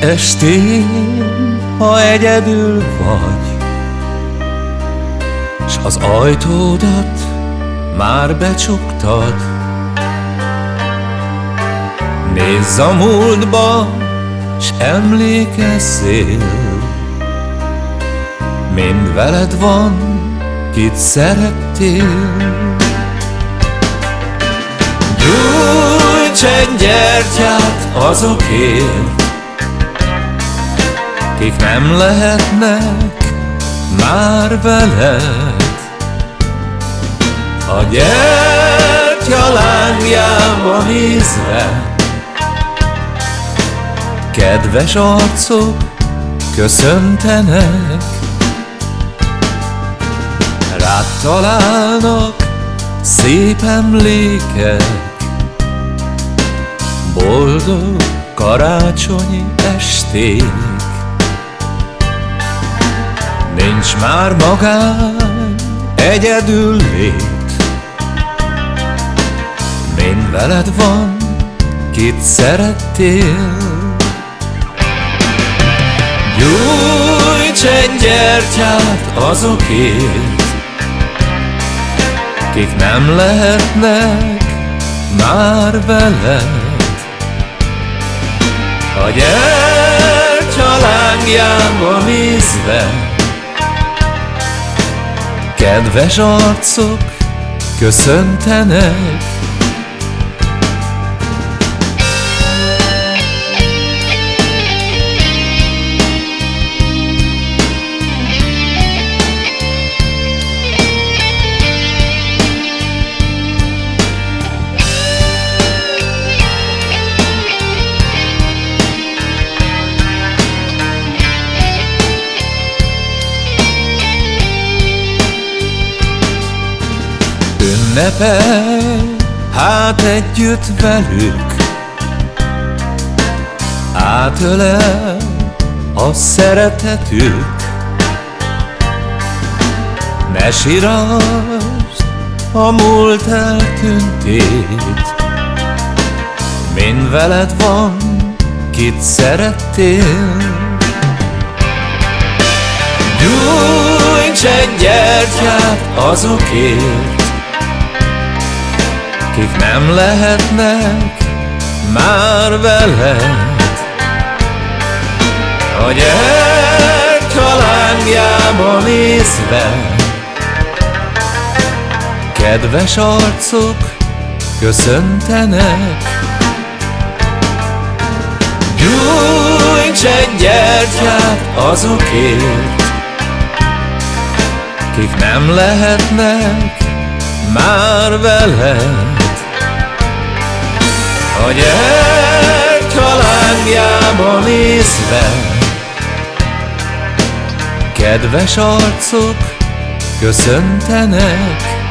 estén, ha egyedül vagy, S az ajtódat már becsuktad, Nézz a múltba, s emlékezzél, Mind veled van, kit szerettél. Gyújts egy gyertyát azokért, Kik nem lehetnek már veled. A gyertya lángjába nézve, Kedves arcok köszöntenek, Rád találnak szép emlékek, Boldog karácsonyi esték Nincs már magán egyedül lét Mind veled van, kit szerettél. Gyújts egy gyertyát azokért Kik nem lehetnek már veled. A gyertya lángjába nézve Kedves arcok köszöntenek Ünnepel, hát együtt velük. Átölel a szeretetük. Ne sírasd a múlt eltűntét. Mind veled van, kit szerettél. Gyújts egy gyertyát azokért Kik nem lehetnek már veled. A gyertya lángjába nézve Kedves arcok köszöntenek. Gyújts egy gyertyát azokért Kik nem lehetnek már veled a gyertya lángjába nézve Kedves arcok köszöntenek